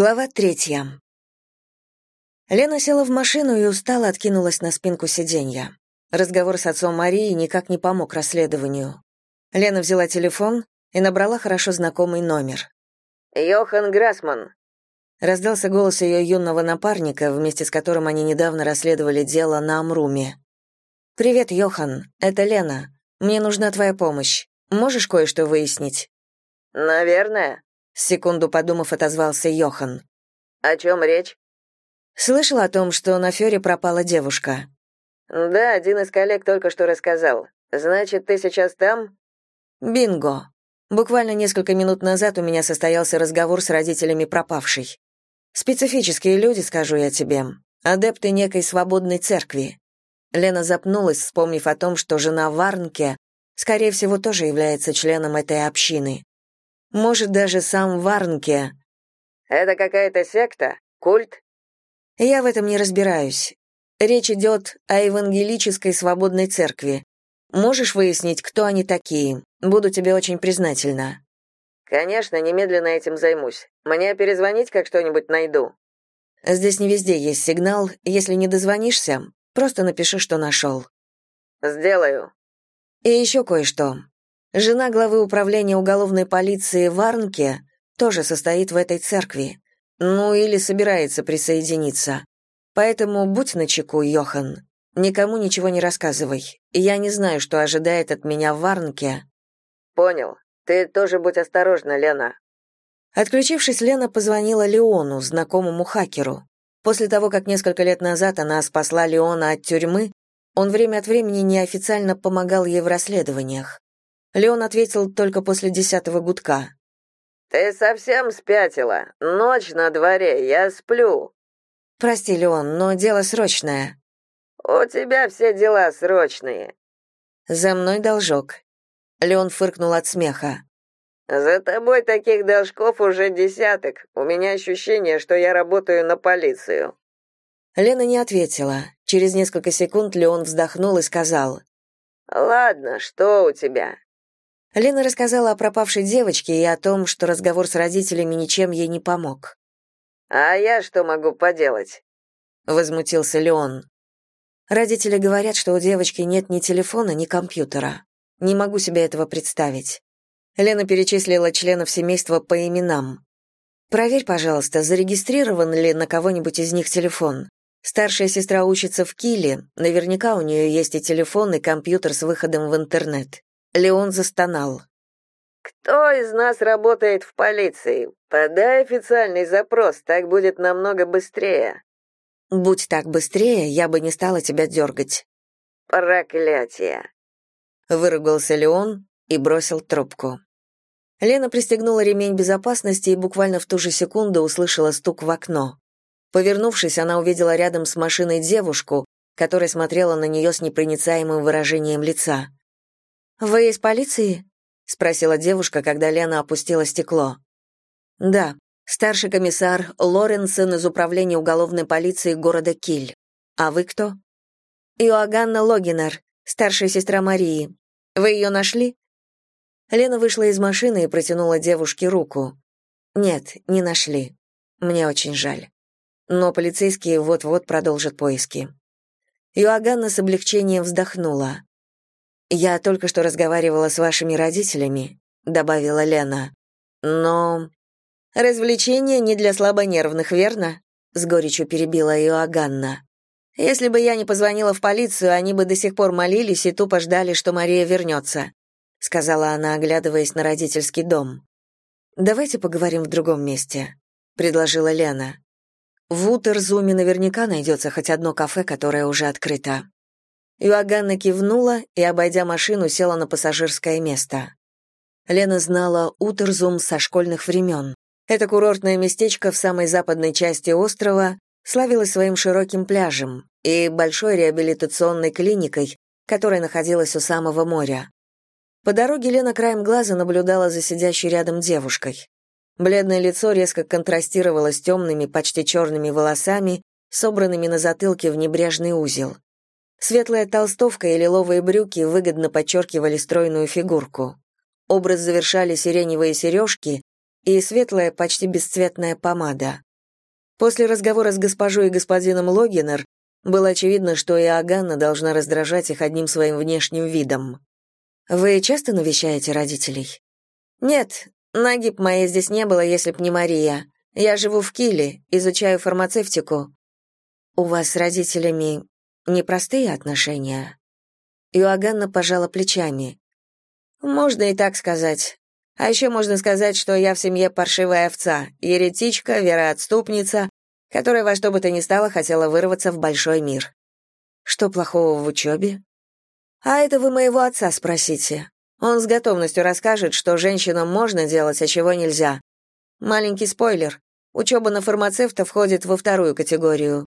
Глава третья. Лена села в машину и устало откинулась на спинку сиденья. Разговор с отцом Марии никак не помог расследованию. Лена взяла телефон и набрала хорошо знакомый номер. «Йохан Грассман», — раздался голос ее юного напарника, вместе с которым они недавно расследовали дело на Амруме. «Привет, Йохан, это Лена. Мне нужна твоя помощь. Можешь кое-что выяснить?» «Наверное», секунду подумав, отозвался Йохан. О чем речь? Слышал о том, что на Фёре пропала девушка. Да, один из коллег только что рассказал. Значит, ты сейчас там? Бинго. Буквально несколько минут назад у меня состоялся разговор с родителями пропавшей. Специфические люди, скажу я тебе, адепты некой свободной церкви. Лена запнулась, вспомнив о том, что жена Варнке, скорее всего, тоже является членом этой общины. Может, даже сам Варнке. Это какая-то секта? Культ? Я в этом не разбираюсь. Речь идет о евангелической свободной церкви. Можешь выяснить, кто они такие? Буду тебе очень признательна. Конечно, немедленно этим займусь. Мне перезвонить, как что-нибудь найду. Здесь не везде есть сигнал. Если не дозвонишься, просто напиши, что нашел. Сделаю. И еще кое-что. Жена главы управления уголовной полиции Варнке тоже состоит в этой церкви. Ну или собирается присоединиться. Поэтому будь начеку, Йохан. Никому ничего не рассказывай. Я не знаю, что ожидает от меня в Варнке. Понял. Ты тоже будь осторожна, Лена. Отключившись, Лена позвонила Леону, знакомому хакеру. После того, как несколько лет назад она спасла Леона от тюрьмы, он время от времени неофициально помогал ей в расследованиях. Леон ответил только после десятого гудка. «Ты совсем спятила? Ночь на дворе, я сплю». «Прости, Леон, но дело срочное». «У тебя все дела срочные». «За мной должок». Леон фыркнул от смеха. «За тобой таких должков уже десяток. У меня ощущение, что я работаю на полицию». Лена не ответила. Через несколько секунд Леон вздохнул и сказал. «Ладно, что у тебя? Лена рассказала о пропавшей девочке и о том, что разговор с родителями ничем ей не помог. «А я что могу поделать?» — возмутился Леон. Родители говорят, что у девочки нет ни телефона, ни компьютера. Не могу себе этого представить. Лена перечислила членов семейства по именам. Проверь, пожалуйста, зарегистрирован ли на кого-нибудь из них телефон. Старшая сестра учится в Киле, наверняка у нее есть и телефон, и компьютер с выходом в интернет. Леон застонал. «Кто из нас работает в полиции? Подай официальный запрос, так будет намного быстрее». «Будь так быстрее, я бы не стала тебя дергать». «Проклятие!» Выругался Леон и бросил трубку. Лена пристегнула ремень безопасности и буквально в ту же секунду услышала стук в окно. Повернувшись, она увидела рядом с машиной девушку, которая смотрела на нее с непроницаемым выражением лица. «Вы из полиции?» — спросила девушка, когда Лена опустила стекло. «Да, старший комиссар Лоренсен из управления уголовной полиции города Киль. А вы кто?» «Иоганна Логинер, старшая сестра Марии. Вы ее нашли?» Лена вышла из машины и протянула девушке руку. «Нет, не нашли. Мне очень жаль. Но полицейские вот-вот продолжат поиски». Иоганна с облегчением вздохнула. «Я только что разговаривала с вашими родителями», — добавила Лена. «Но...» «Развлечение не для слабонервных, верно?» — с горечью перебила ее Аганна. «Если бы я не позвонила в полицию, они бы до сих пор молились и тупо ждали, что Мария вернется», — сказала она, оглядываясь на родительский дом. «Давайте поговорим в другом месте», — предложила Лена. «В Утерзуме наверняка найдется хоть одно кафе, которое уже открыто». Иоганна кивнула и, обойдя машину, села на пассажирское место. Лена знала Утерзум со школьных времен. Это курортное местечко в самой западной части острова славилось своим широким пляжем и большой реабилитационной клиникой, которая находилась у самого моря. По дороге Лена краем глаза наблюдала за сидящей рядом девушкой. Бледное лицо резко контрастировало с темными, почти черными волосами, собранными на затылке в небрежный узел. Светлая толстовка и лиловые брюки выгодно подчеркивали стройную фигурку. Образ завершали сиреневые сережки и светлая, почти бесцветная помада. После разговора с госпожой и господином Логинер было очевидно, что и Аганна должна раздражать их одним своим внешним видом. «Вы часто навещаете родителей?» «Нет, нагиб моей здесь не было, если б не Мария. Я живу в Киле, изучаю фармацевтику». «У вас с родителями непростые отношения?» Иоганна пожала плечами. «Можно и так сказать. А еще можно сказать, что я в семье паршивая овца, еретичка, вероотступница, которая во что бы то ни стало хотела вырваться в большой мир. Что плохого в учебе? А это вы моего отца спросите. Он с готовностью расскажет, что женщинам можно делать, а чего нельзя. Маленький спойлер. Учеба на фармацевта входит во вторую категорию.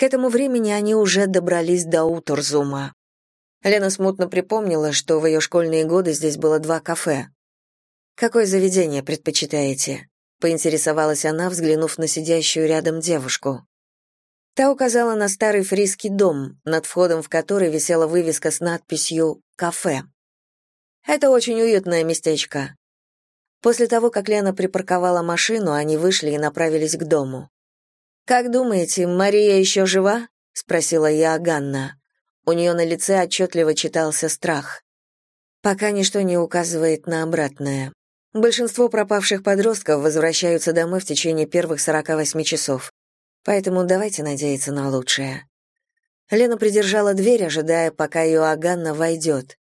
К этому времени они уже добрались до Утурзума. Лена смутно припомнила, что в ее школьные годы здесь было два кафе. «Какое заведение предпочитаете?» — поинтересовалась она, взглянув на сидящую рядом девушку. Та указала на старый фриский дом, над входом в который висела вывеска с надписью «Кафе». «Это очень уютное местечко». После того, как Лена припарковала машину, они вышли и направились к дому. «Как думаете, Мария еще жива?» — спросила я Ганна. У нее на лице отчетливо читался страх. Пока ничто не указывает на обратное. Большинство пропавших подростков возвращаются домой в течение первых 48 часов. Поэтому давайте надеяться на лучшее. Лена придержала дверь, ожидая, пока ее Аганна войдет.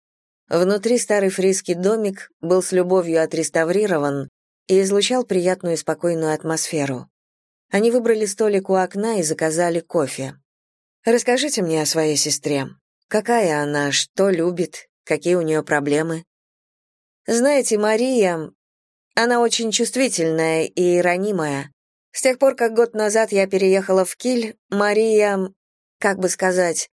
Внутри старый фриский домик был с любовью отреставрирован и излучал приятную и спокойную атмосферу. Они выбрали столик у окна и заказали кофе. Расскажите мне о своей сестре. Какая она, что любит, какие у нее проблемы? Знаете, Мария, она очень чувствительная и ранимая. С тех пор, как год назад я переехала в Киль, Мария, как бы сказать,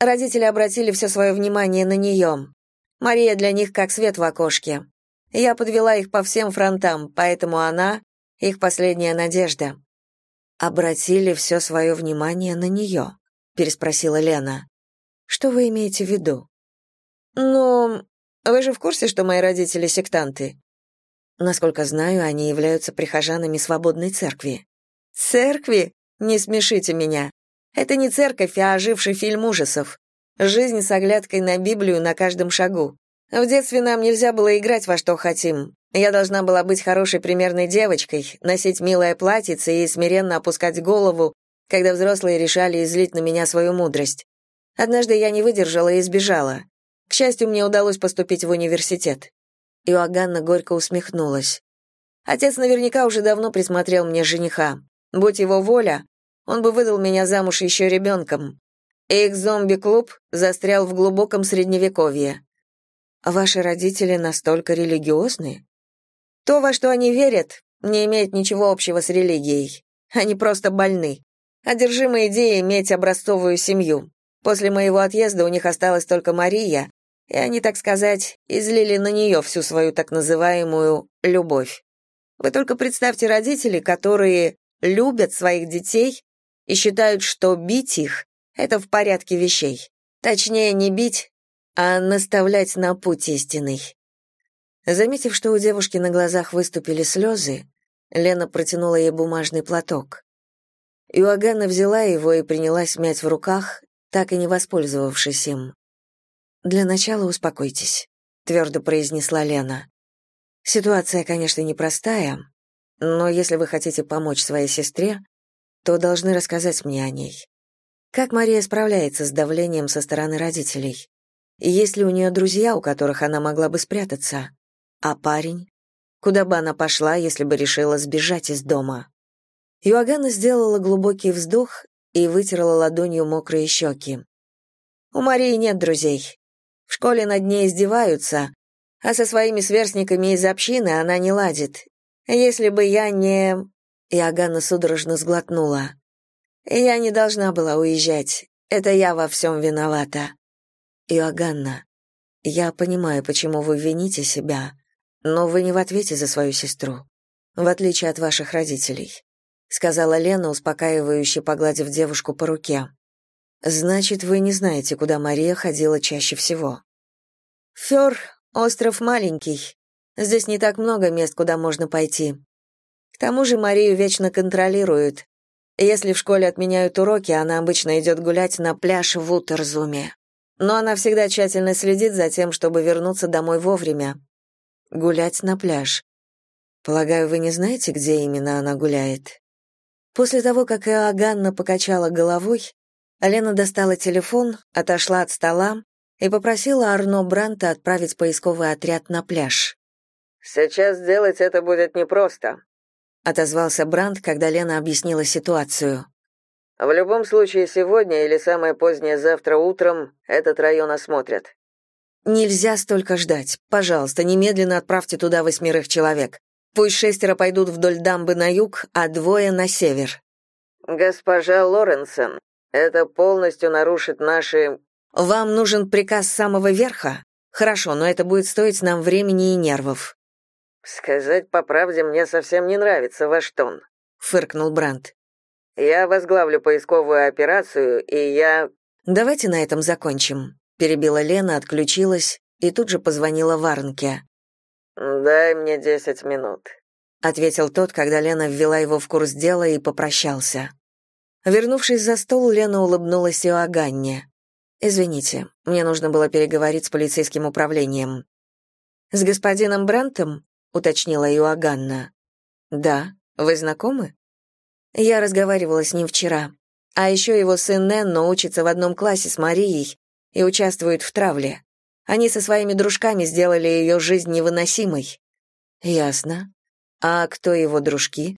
родители обратили все свое внимание на нее. Мария для них как свет в окошке. Я подвела их по всем фронтам, поэтому она — их последняя надежда. Обратили все свое внимание на нее переспросила Лена. Что вы имеете в виду? Ну, вы же в курсе, что мои родители сектанты? Насколько знаю, они являются прихожанами свободной церкви. Церкви? Не смешите меня. Это не церковь, а оживший фильм ужасов. Жизнь с оглядкой на Библию на каждом шагу. В детстве нам нельзя было играть во что хотим. Я должна была быть хорошей примерной девочкой, носить милое платьице и смиренно опускать голову, когда взрослые решали излить на меня свою мудрость. Однажды я не выдержала и сбежала. К счастью, мне удалось поступить в университет. Иоганна горько усмехнулась. Отец наверняка уже давно присмотрел мне жениха. Будь его воля, он бы выдал меня замуж еще ребенком. Их зомби-клуб застрял в глубоком средневековье. Ваши родители настолько религиозны? То, во что они верят, не имеет ничего общего с религией. Они просто больны одержимы идеей иметь образцовую семью. После моего отъезда у них осталась только Мария, и они, так сказать, излили на нее всю свою так называемую любовь. Вы только представьте родителей, которые любят своих детей и считают, что бить их — это в порядке вещей. Точнее, не бить, а наставлять на путь истинный. Заметив, что у девушки на глазах выступили слезы, Лена протянула ей бумажный платок. Иоганна взяла его и принялась мять в руках, так и не воспользовавшись им. «Для начала успокойтесь», — твердо произнесла Лена. «Ситуация, конечно, непростая, но если вы хотите помочь своей сестре, то должны рассказать мне о ней. Как Мария справляется с давлением со стороны родителей? Есть ли у нее друзья, у которых она могла бы спрятаться? А парень? Куда бы она пошла, если бы решила сбежать из дома?» Юагана сделала глубокий вздох и вытерла ладонью мокрые щеки. «У Марии нет друзей. В школе над ней издеваются, а со своими сверстниками из общины она не ладит. Если бы я не...» Иоганна судорожно сглотнула. «Я не должна была уезжать. Это я во всем виновата». «Иоганна, я понимаю, почему вы вините себя, но вы не в ответе за свою сестру, в отличие от ваших родителей сказала Лена, успокаивающе погладив девушку по руке. Значит, вы не знаете, куда Мария ходила чаще всего. Фёр — остров маленький. Здесь не так много мест, куда можно пойти. К тому же Марию вечно контролируют. Если в школе отменяют уроки, она обычно идет гулять на пляж в Утерзуме. Но она всегда тщательно следит за тем, чтобы вернуться домой вовремя. Гулять на пляж. Полагаю, вы не знаете, где именно она гуляет? После того, как Иоганна покачала головой, Алена достала телефон, отошла от стола и попросила Арно Бранта отправить поисковый отряд на пляж. «Сейчас сделать это будет непросто», — отозвался Брант, когда Лена объяснила ситуацию. «В любом случае, сегодня или самое позднее завтра утром этот район осмотрят». «Нельзя столько ждать. Пожалуйста, немедленно отправьте туда восьмерых человек. Пусть шестеро пойдут вдоль дамбы на юг, а двое на север». «Госпожа Лоренсон, это полностью нарушит наши...» «Вам нужен приказ самого верха? Хорошо, но это будет стоить нам времени и нервов». «Сказать по правде, мне совсем не нравится ваш тон», — фыркнул Брандт. «Я возглавлю поисковую операцию, и я...» «Давайте на этом закончим», — перебила Лена, отключилась и тут же позвонила Варнке. «Дай мне десять минут», — ответил тот, когда Лена ввела его в курс дела и попрощался. Вернувшись за стол, Лена улыбнулась Иоганне. «Извините, мне нужно было переговорить с полицейским управлением». «С господином Брантом?» — уточнила Иоганна. «Да. Вы знакомы?» «Я разговаривала с ним вчера. А еще его сын Ненно учится в одном классе с Марией и участвует в травле. Они со своими дружками сделали ее жизнь невыносимой». «Ясно. А кто его дружки?»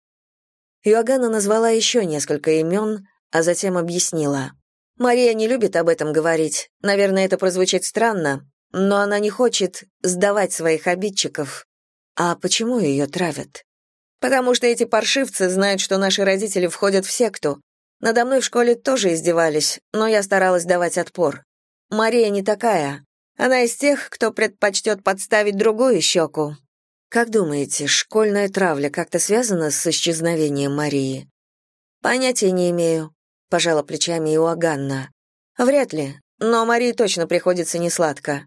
Иоганна назвала еще несколько имен, а затем объяснила. «Мария не любит об этом говорить. Наверное, это прозвучит странно, но она не хочет сдавать своих обидчиков. А почему ее травят? Потому что эти паршивцы знают, что наши родители входят в секту. Надо мной в школе тоже издевались, но я старалась давать отпор. Мария не такая. Она из тех, кто предпочтет подставить другую щеку, как думаете, школьная травля как-то связана с исчезновением Марии? Понятия не имею, пожала плечами Иоганна. Вряд ли, но Марии точно приходится несладко.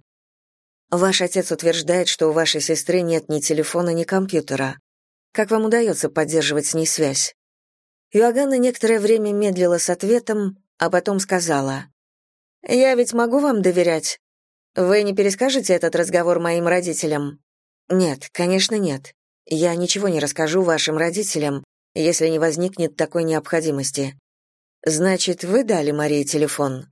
Ваш отец утверждает, что у вашей сестры нет ни телефона, ни компьютера. Как вам удается поддерживать с ней связь? Иоганна некоторое время медлила с ответом, а потом сказала: "Я ведь могу вам доверять. Вы не перескажете этот разговор моим родителям?" Нет, конечно, нет. Я ничего не расскажу вашим родителям, если не возникнет такой необходимости. Значит, вы дали Марии телефон?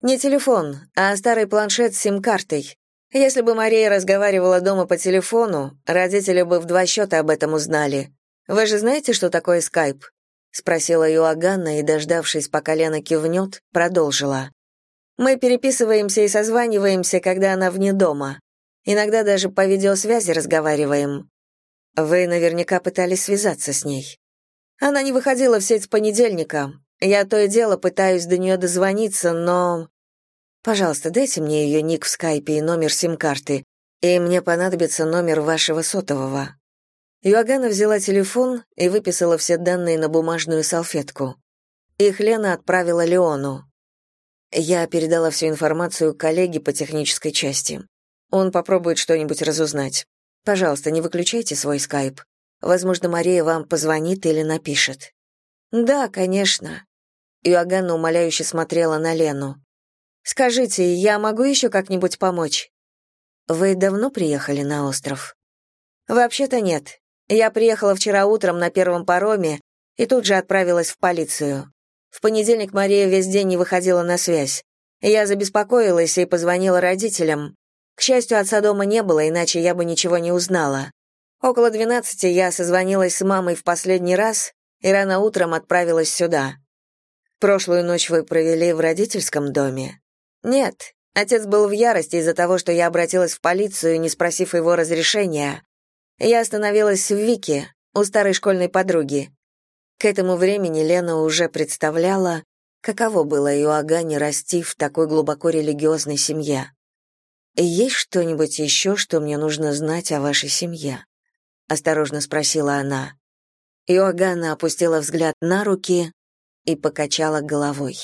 Не телефон, а старый планшет с сим-картой. Если бы Мария разговаривала дома по телефону, родители бы в два счета об этом узнали. Вы же знаете, что такое скайп? спросила Юаганна и, дождавшись, пока Лена кивнет, продолжила. Мы переписываемся и созваниваемся, когда она вне дома. Иногда даже по видеосвязи разговариваем. Вы наверняка пытались связаться с ней. Она не выходила в сеть с понедельника. Я то и дело пытаюсь до нее дозвониться, но... Пожалуйста, дайте мне ее ник в скайпе и номер сим-карты, и мне понадобится номер вашего сотового». Юагана взяла телефон и выписала все данные на бумажную салфетку. Их Лена отправила Леону. Я передала всю информацию коллеге по технической части. Он попробует что-нибудь разузнать. Пожалуйста, не выключайте свой скайп. Возможно, Мария вам позвонит или напишет. Да, конечно. Иоганна умоляюще смотрела на Лену. Скажите, я могу еще как-нибудь помочь? Вы давно приехали на остров? Вообще-то нет. Я приехала вчера утром на первом пароме и тут же отправилась в полицию. В понедельник Мария весь день не выходила на связь. Я забеспокоилась и позвонила родителям, к счастью, отца дома не было, иначе я бы ничего не узнала. Около двенадцати я созвонилась с мамой в последний раз и рано утром отправилась сюда. Прошлую ночь вы провели в родительском доме? Нет, отец был в ярости из-за того, что я обратилась в полицию, не спросив его разрешения. Я остановилась в Вике, у старой школьной подруги. К этому времени Лена уже представляла, каково было Иоганне расти в такой глубоко религиозной семье. «Есть что-нибудь еще, что мне нужно знать о вашей семье?» — осторожно спросила она. Иоганна опустила взгляд на руки и покачала головой.